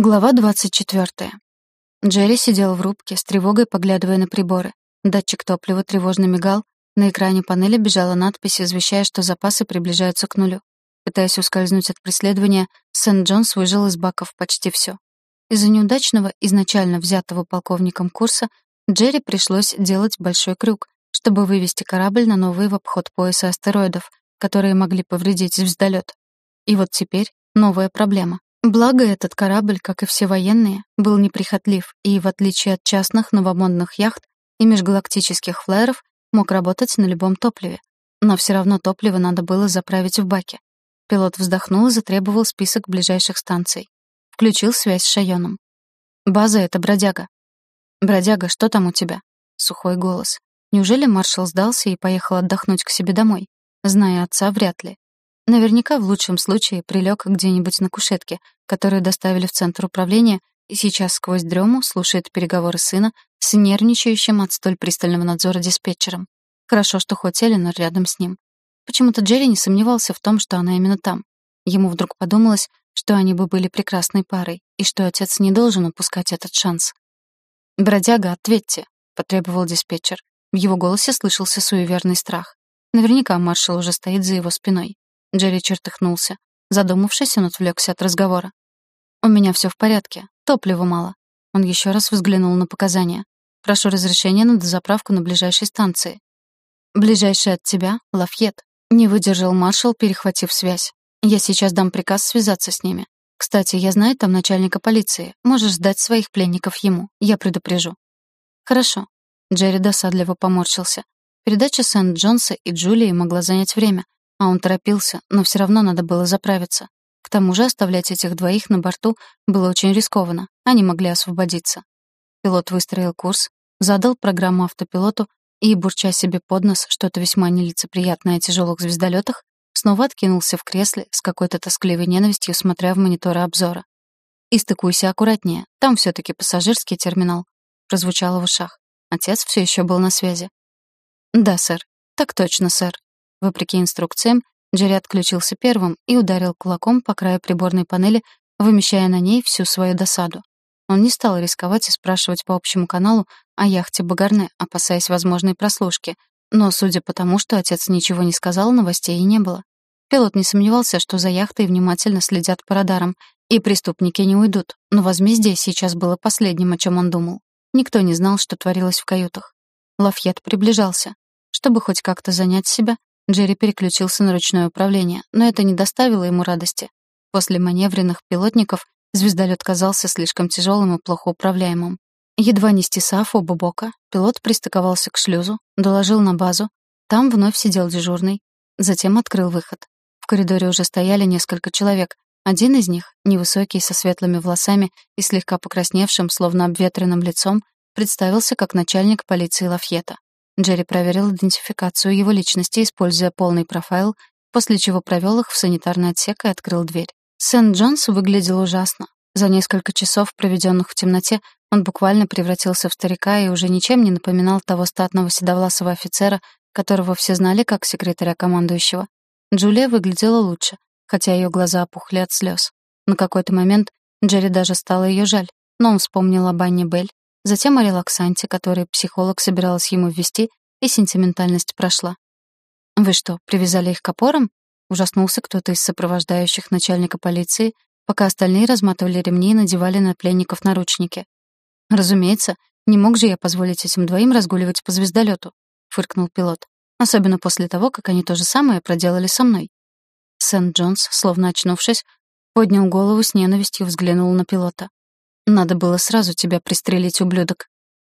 Глава 24. Джерри сидел в рубке, с тревогой поглядывая на приборы. Датчик топлива тревожно мигал, на экране панели бежала надпись, извещая, что запасы приближаются к нулю. Пытаясь ускользнуть от преследования, Сент-Джонс выжил из баков почти все. Из-за неудачного, изначально взятого полковником курса, Джерри пришлось делать большой крюк, чтобы вывести корабль на новый в обход пояса астероидов, которые могли повредить звездолет. И вот теперь новая проблема. Благо, этот корабль, как и все военные, был неприхотлив и, в отличие от частных новомодных яхт и межгалактических флайеров, мог работать на любом топливе. Но все равно топливо надо было заправить в баке. Пилот вздохнул и затребовал список ближайших станций. Включил связь с Шайоном. «База — это бродяга». «Бродяга, что там у тебя?» Сухой голос. Неужели маршал сдался и поехал отдохнуть к себе домой? Зная отца, вряд ли. Наверняка в лучшем случае прилег где-нибудь на кушетке, которую доставили в центр управления, и сейчас сквозь дрему слушает переговоры сына с нервничающим от столь пристального надзора диспетчером. Хорошо, что хоть Эленор рядом с ним. Почему-то Джерри не сомневался в том, что она именно там. Ему вдруг подумалось, что они бы были прекрасной парой, и что отец не должен упускать этот шанс. «Бродяга, ответьте», — потребовал диспетчер. В его голосе слышался суеверный страх. Наверняка маршал уже стоит за его спиной. Джерри чертыхнулся. Задумавшись, он отвлекся от разговора. «У меня все в порядке. Топлива мало». Он еще раз взглянул на показания. «Прошу разрешения на дозаправку на ближайшей станции». «Ближайшая от тебя — Лафьет», — не выдержал маршал, перехватив связь. «Я сейчас дам приказ связаться с ними. Кстати, я знаю там начальника полиции. Можешь сдать своих пленников ему. Я предупрежу». «Хорошо». Джерри досадливо поморщился. Передача Сент-Джонса и Джулии могла занять время, а он торопился, но все равно надо было заправиться. К тому же оставлять этих двоих на борту было очень рискованно, они могли освободиться. Пилот выстроил курс, задал программу автопилоту и, бурча себе под нос что-то весьма нелицеприятное о тяжелых звездолетах, снова откинулся в кресле с какой-то тоскливой ненавистью, смотря в мониторы обзора. «И стыкуйся аккуратнее, там все таки пассажирский терминал», — прозвучало в ушах. Отец все еще был на связи. «Да, сэр. Так точно, сэр», Вопреки инструкциям, Джерри отключился первым и ударил кулаком по краю приборной панели, вымещая на ней всю свою досаду. Он не стал рисковать и спрашивать по общему каналу о яхте Багарне, опасаясь возможной прослушки, но, судя по тому, что отец ничего не сказал, новостей и не было. Пилот не сомневался, что за яхтой внимательно следят по радарам, и преступники не уйдут, но возмездие сейчас было последним, о чем он думал. Никто не знал, что творилось в каютах. Лафьет приближался. Чтобы хоть как-то занять себя, Джерри переключился на ручное управление, но это не доставило ему радости. После маневренных пилотников звездолет казался слишком тяжелым и плохо управляемым. Едва не стесав оба бока, пилот пристыковался к шлюзу, доложил на базу. Там вновь сидел дежурный. Затем открыл выход. В коридоре уже стояли несколько человек. Один из них, невысокий, со светлыми волосами и слегка покрасневшим, словно обветренным лицом, представился как начальник полиции Лафьета. Джерри проверил идентификацию его личности, используя полный профайл, после чего провел их в санитарный отсек и открыл дверь. Сент-Джонс выглядел ужасно. За несколько часов, проведенных в темноте, он буквально превратился в старика и уже ничем не напоминал того статного седовласого офицера, которого все знали как секретаря командующего. Джулия выглядела лучше, хотя ее глаза опухли от слез. На какой-то момент Джерри даже стало ее жаль, но он вспомнил об Анне Белль, затем о релаксанте, который психолог собиралась ему ввести, и сентиментальность прошла. «Вы что, привязали их к опорам?» — ужаснулся кто-то из сопровождающих начальника полиции, пока остальные разматывали ремни и надевали на пленников наручники. «Разумеется, не мог же я позволить этим двоим разгуливать по звездолету», — фыркнул пилот. «Особенно после того, как они то же самое проделали со мной». Сент-Джонс, словно очнувшись, поднял голову с ненавистью взглянул на пилота. «Надо было сразу тебя пристрелить, ублюдок».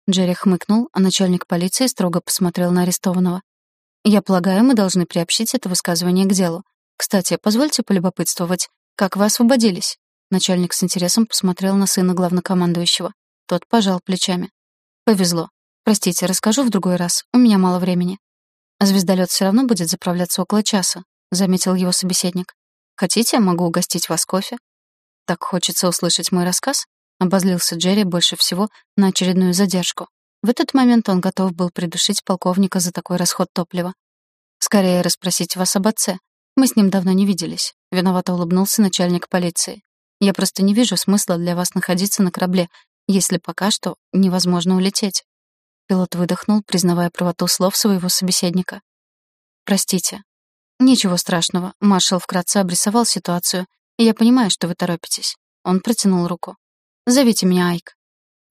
Джерри хмыкнул, а начальник полиции строго посмотрел на арестованного. «Я полагаю, мы должны приобщить это высказывание к делу. Кстати, позвольте полюбопытствовать, как вы освободились?» Начальник с интересом посмотрел на сына главнокомандующего. Тот пожал плечами. «Повезло. Простите, расскажу в другой раз. У меня мало времени». «Звездолет все равно будет заправляться около часа», — заметил его собеседник. «Хотите, могу угостить вас кофе?» «Так хочется услышать мой рассказ?» Обозлился Джерри больше всего на очередную задержку. В этот момент он готов был придушить полковника за такой расход топлива. «Скорее расспросить вас об отце. Мы с ним давно не виделись», — виновато улыбнулся начальник полиции. Я просто не вижу смысла для вас находиться на корабле, если пока что невозможно улететь». Пилот выдохнул, признавая правоту слов своего собеседника. «Простите». «Ничего страшного». Маршал вкратце обрисовал ситуацию. «Я понимаю, что вы торопитесь». Он протянул руку. «Зовите меня Айк».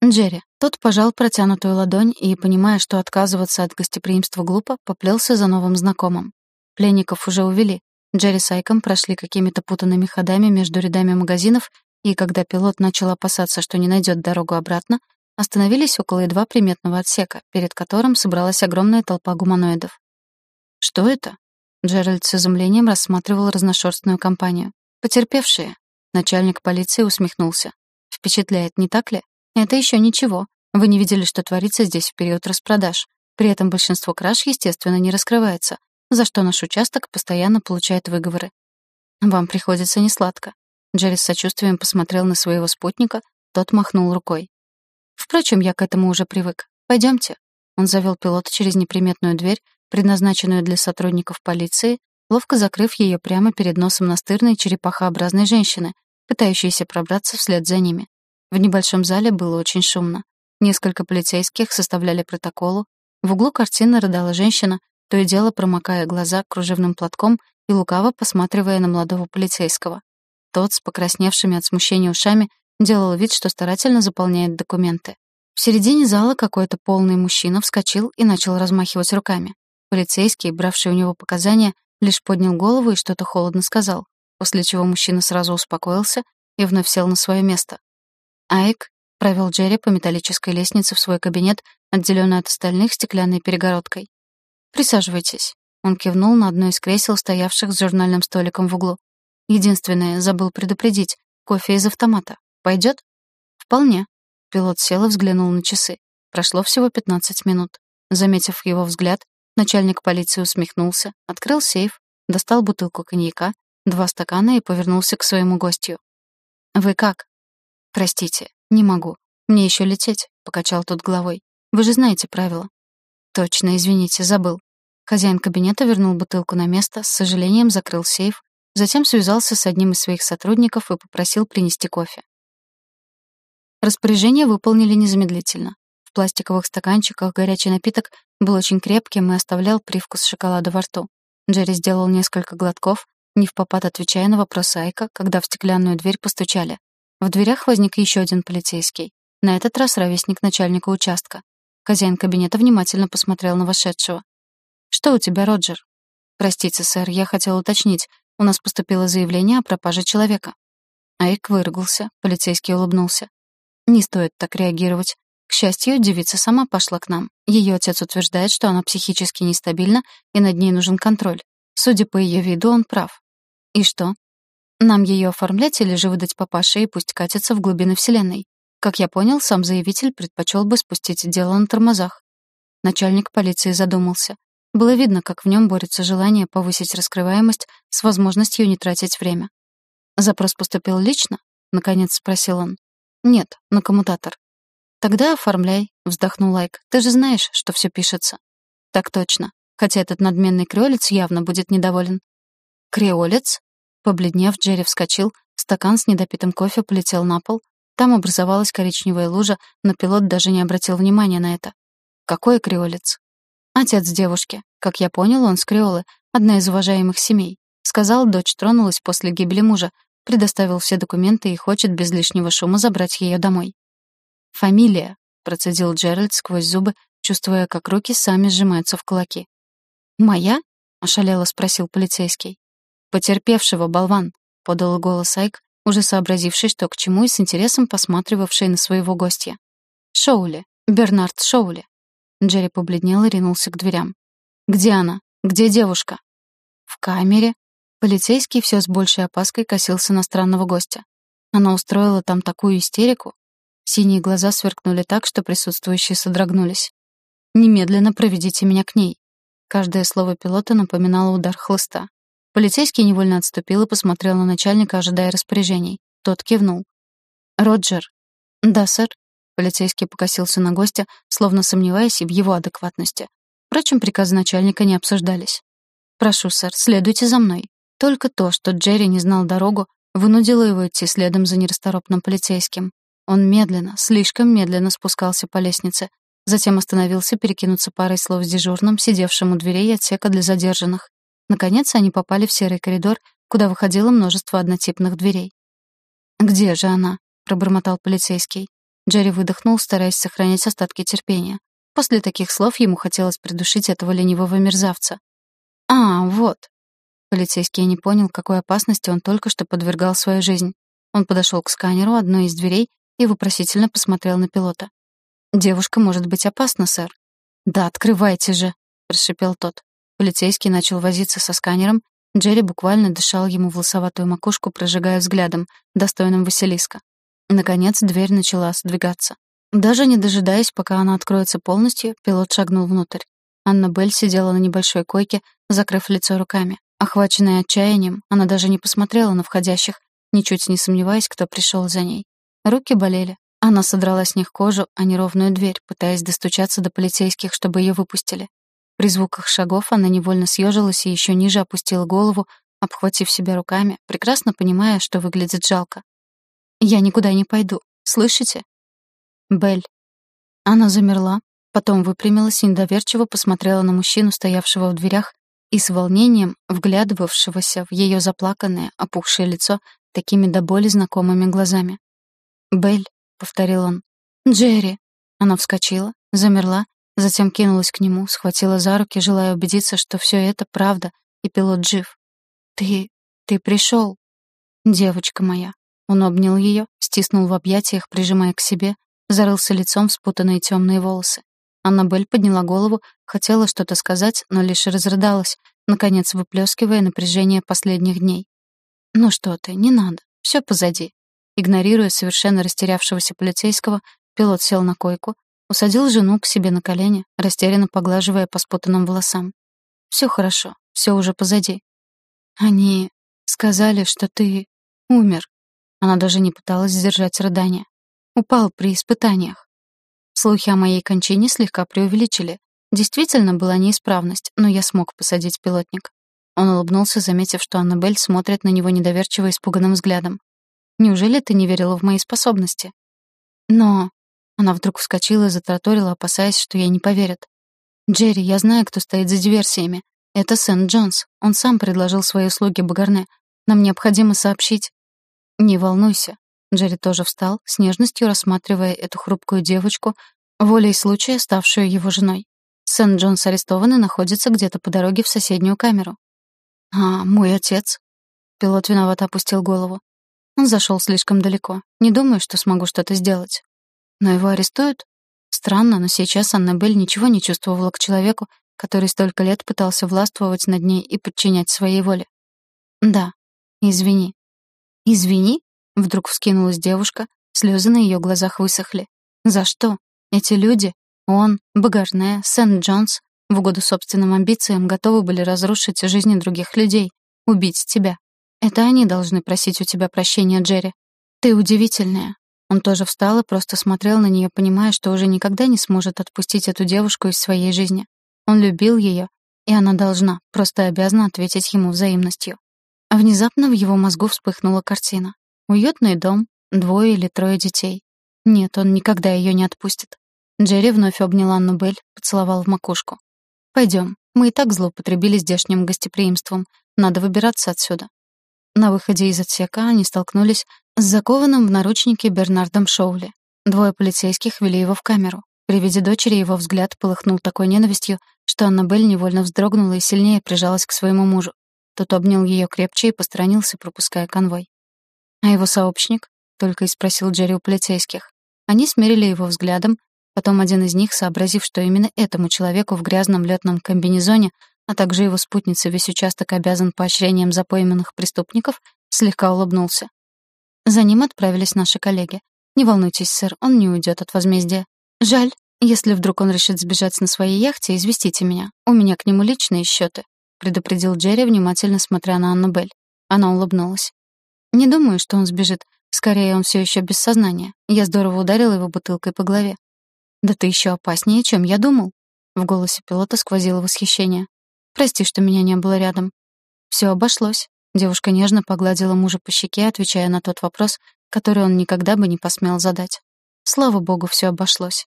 Джерри. Тот пожал протянутую ладонь и, понимая, что отказываться от гостеприимства глупо, поплелся за новым знакомым. Пленников уже увели. Джерри с Айком прошли какими-то путанными ходами между рядами магазинов, и когда пилот начал опасаться, что не найдет дорогу обратно, остановились около едва приметного отсека, перед которым собралась огромная толпа гуманоидов. «Что это?» Джеральд с изумлением рассматривал разношерстную компанию. «Потерпевшие». Начальник полиции усмехнулся. «Впечатляет, не так ли? Это еще ничего. Вы не видели, что творится здесь в период распродаж. При этом большинство краж, естественно, не раскрывается, за что наш участок постоянно получает выговоры. Вам приходится несладко. Джерри с сочувствием посмотрел на своего спутника, тот махнул рукой. Впрочем, я к этому уже привык. Пойдемте. Он завел пилота через неприметную дверь, предназначенную для сотрудников полиции, ловко закрыв ее прямо перед носом настырной черепахообразной женщины, пытающейся пробраться вслед за ними. В небольшом зале было очень шумно. Несколько полицейских составляли протоколу. В углу картины рыдала женщина, то и дело промокая глаза кружевным платком и лукаво посматривая на молодого полицейского. Тот, с покрасневшими от смущения ушами, делал вид, что старательно заполняет документы. В середине зала какой-то полный мужчина вскочил и начал размахивать руками. Полицейский, бравший у него показания, лишь поднял голову и что-то холодно сказал, после чего мужчина сразу успокоился и вновь сел на свое место. Айк провел Джерри по металлической лестнице в свой кабинет, отделенный от остальных стеклянной перегородкой. «Присаживайтесь». Он кивнул на одно из кресел, стоявших с журнальным столиком в углу. «Единственное, забыл предупредить. Кофе из автомата. Пойдет?» «Вполне». Пилот сел и взглянул на часы. Прошло всего 15 минут. Заметив его взгляд, начальник полиции усмехнулся, открыл сейф, достал бутылку коньяка, два стакана и повернулся к своему гостю. «Вы как?» «Простите, не могу. Мне еще лететь», — покачал тот головой. «Вы же знаете правила». «Точно, извините, забыл». Хозяин кабинета вернул бутылку на место, с сожалением закрыл сейф, затем связался с одним из своих сотрудников и попросил принести кофе. Распоряжение выполнили незамедлительно. В пластиковых стаканчиках горячий напиток был очень крепким и оставлял привкус шоколада во рту. Джерри сделал несколько глотков, не в попад отвечая на вопрос Айка, когда в стеклянную дверь постучали. В дверях возник еще один полицейский. На этот раз ровесник начальника участка. Хозяин кабинета внимательно посмотрел на вошедшего. «Что у тебя, Роджер?» «Простите, сэр, я хотел уточнить. У нас поступило заявление о пропаже человека». Айк выругался, полицейский улыбнулся. «Не стоит так реагировать. К счастью, девица сама пошла к нам. Ее отец утверждает, что она психически нестабильна и над ней нужен контроль. Судя по ее виду, он прав. И что? Нам ее оформлять или же выдать папаше и пусть катится в глубины Вселенной? Как я понял, сам заявитель предпочел бы спустить дело на тормозах. Начальник полиции задумался. Было видно, как в нем борется желание повысить раскрываемость с возможностью не тратить время. «Запрос поступил лично?» — наконец спросил он. «Нет, на коммутатор». «Тогда оформляй», — вздохнул Лайк. «Ты же знаешь, что все пишется». «Так точно. Хотя этот надменный креолец явно будет недоволен». «Креолец?» Побледнев, Джерри вскочил, стакан с недопитым кофе полетел на пол. Там образовалась коричневая лужа, но пилот даже не обратил внимания на это. Какой креолец? Отец девушки. Как я понял, он с креолы, одна из уважаемых семей. Сказал, дочь тронулась после гибели мужа, предоставил все документы и хочет без лишнего шума забрать ее домой. «Фамилия», — процедил Джеральд сквозь зубы, чувствуя, как руки сами сжимаются в кулаки. «Моя?» — ошалело спросил полицейский. «Потерпевшего, болван», — подал голос Айк, уже сообразивший, что к чему и с интересом посматривавший на своего гостя. «Шоули. Бернард Шоули». Джерри побледнел и ринулся к дверям. «Где она? Где девушка?» «В камере». Полицейский все с большей опаской косился на странного гостя. Она устроила там такую истерику. Синие глаза сверкнули так, что присутствующие содрогнулись. «Немедленно проведите меня к ней». Каждое слово пилота напоминало удар хлыста. Полицейский невольно отступил и посмотрел на начальника, ожидая распоряжений. Тот кивнул. «Роджер». «Да, сэр». Полицейский покосился на гостя, словно сомневаясь в его адекватности. Впрочем, приказы начальника не обсуждались. «Прошу, сэр, следуйте за мной». Только то, что Джерри не знал дорогу, вынудило его идти следом за нерасторопным полицейским. Он медленно, слишком медленно спускался по лестнице, затем остановился перекинуться парой слов с дежурным, сидевшим у дверей отсека для задержанных. Наконец они попали в серый коридор, куда выходило множество однотипных дверей. «Где же она?» — пробормотал полицейский. Джерри выдохнул, стараясь сохранять остатки терпения. После таких слов ему хотелось придушить этого ленивого мерзавца. «А, вот». Полицейский не понял, какой опасности он только что подвергал свою жизнь. Он подошел к сканеру одной из дверей и вопросительно посмотрел на пилота. «Девушка может быть опасна, сэр». «Да, открывайте же», — прошипел тот. Полицейский начал возиться со сканером. Джерри буквально дышал ему в лосоватую макушку, прожигая взглядом, достойным Василиска. Наконец дверь начала сдвигаться. Даже не дожидаясь, пока она откроется полностью, пилот шагнул внутрь. Анна Белль сидела на небольшой койке, закрыв лицо руками. Охваченная отчаянием, она даже не посмотрела на входящих, ничуть не сомневаясь, кто пришел за ней. Руки болели. Она содрала с них кожу, а не ровную дверь, пытаясь достучаться до полицейских, чтобы ее выпустили. При звуках шагов она невольно съежилась и еще ниже опустила голову, обхватив себя руками, прекрасно понимая, что выглядит жалко. «Я никуда не пойду. Слышите?» «Белль». Она замерла, потом выпрямилась и недоверчиво посмотрела на мужчину, стоявшего в дверях, и с волнением вглядывавшегося в ее заплаканное, опухшее лицо такими до боли знакомыми глазами. «Белль», — повторил он. «Джерри». Она вскочила, замерла, затем кинулась к нему, схватила за руки, желая убедиться, что все это правда, и пилот жив. «Ты... ты пришел, девочка моя». Он обнял ее, стиснул в объятиях, прижимая к себе, зарылся лицом в спутанные темные волосы. Аннабель подняла голову, хотела что-то сказать, но лишь разрыдалась, наконец выплескивая напряжение последних дней. «Ну что ты, не надо, все позади». Игнорируя совершенно растерявшегося полицейского, пилот сел на койку, усадил жену к себе на колени, растерянно поглаживая по спутанным волосам. «Все хорошо, все уже позади». «Они сказали, что ты умер». Она даже не пыталась сдержать рыдание. Упал при испытаниях. Слухи о моей кончине слегка преувеличили. Действительно была неисправность, но я смог посадить пилотник. Он улыбнулся, заметив, что Аннабель смотрит на него недоверчиво испуганным взглядом. «Неужели ты не верила в мои способности?» «Но...» Она вдруг вскочила и затраторила, опасаясь, что ей не поверят. «Джерри, я знаю, кто стоит за диверсиями. Это Сент Джонс. Он сам предложил свои услуги Багарне. Нам необходимо сообщить...» «Не волнуйся. Джерри тоже встал, с нежностью рассматривая эту хрупкую девочку, волей случая ставшую его женой. Сент-Джонс арестован и находится где-то по дороге в соседнюю камеру. «А, мой отец?» Пилот виновато опустил голову. Он зашел слишком далеко. Не думаю, что смогу что-то сделать. Но его арестуют? Странно, но сейчас Аннабель ничего не чувствовала к человеку, который столько лет пытался властвовать над ней и подчинять своей воле. «Да, извини». «Извини?» Вдруг вскинулась девушка, слезы на ее глазах высохли. За что? Эти люди, он, Багарне, Сент-Джонс, в угоду собственным амбициям готовы были разрушить жизни других людей, убить тебя. Это они должны просить у тебя прощения, Джерри. Ты удивительная. Он тоже встал и просто смотрел на нее, понимая, что уже никогда не сможет отпустить эту девушку из своей жизни. Он любил ее, и она должна, просто обязана ответить ему взаимностью. А внезапно в его мозгу вспыхнула картина. Уютный дом, двое или трое детей. Нет, он никогда ее не отпустит. Джерри вновь обнял Анну Белль, поцеловал в макушку. Пойдем, мы и так злоупотребили здешним гостеприимством. Надо выбираться отсюда». На выходе из отсека они столкнулись с закованным в наручники Бернардом Шоули. Двое полицейских вели его в камеру. При виде дочери его взгляд полыхнул такой ненавистью, что Аннабель невольно вздрогнула и сильнее прижалась к своему мужу. Тот обнял ее крепче и посторонился, пропуская конвой. «А его сообщник?» — только и спросил Джерри у полицейских. Они смерили его взглядом, потом один из них, сообразив, что именно этому человеку в грязном летном комбинезоне, а также его спутнице весь участок обязан поощрением за пойманных преступников, слегка улыбнулся. За ним отправились наши коллеги. «Не волнуйтесь, сэр, он не уйдет от возмездия. Жаль, если вдруг он решит сбежать на своей яхте, известите меня. У меня к нему личные счеты», — предупредил Джерри, внимательно смотря на Анну Белль. Она улыбнулась. Не думаю, что он сбежит. Скорее, он все еще без сознания. Я здорово ударила его бутылкой по голове. «Да ты еще опаснее, чем я думал». В голосе пилота сквозило восхищение. «Прости, что меня не было рядом». Все обошлось. Девушка нежно погладила мужа по щеке, отвечая на тот вопрос, который он никогда бы не посмел задать. Слава богу, все обошлось.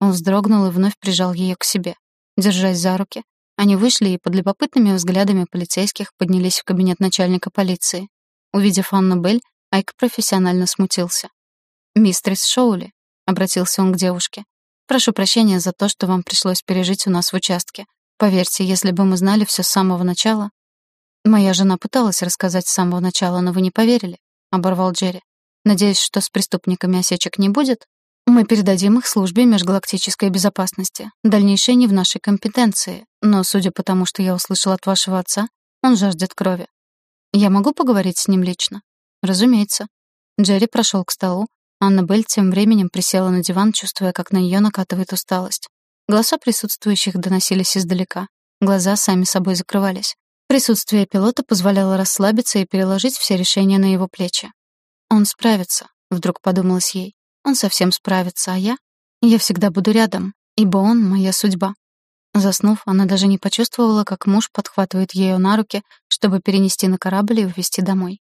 Он вздрогнул и вновь прижал ее к себе. Держась за руки, они вышли и под любопытными взглядами полицейских поднялись в кабинет начальника полиции. Увидев Анну Белль, Айк профессионально смутился. «Мистрис Шоули», — обратился он к девушке, — «прошу прощения за то, что вам пришлось пережить у нас в участке. Поверьте, если бы мы знали все с самого начала...» «Моя жена пыталась рассказать с самого начала, но вы не поверили», — оборвал Джерри. «Надеюсь, что с преступниками осечек не будет?» Мы передадим их службе межгалактической безопасности. Дальнейшее не в нашей компетенции, но, судя по тому, что я услышал от вашего отца, он жаждет крови. Я могу поговорить с ним лично? Разумеется. Джерри прошел к столу. Аннабель тем временем присела на диван, чувствуя, как на нее накатывает усталость. Голоса присутствующих доносились издалека. Глаза сами собой закрывались. Присутствие пилота позволяло расслабиться и переложить все решения на его плечи. «Он справится», — вдруг подумалось ей. Он совсем справится, а я? Я всегда буду рядом, ибо он — моя судьба. Заснув, она даже не почувствовала, как муж подхватывает ее на руки, чтобы перенести на корабль и увезти домой.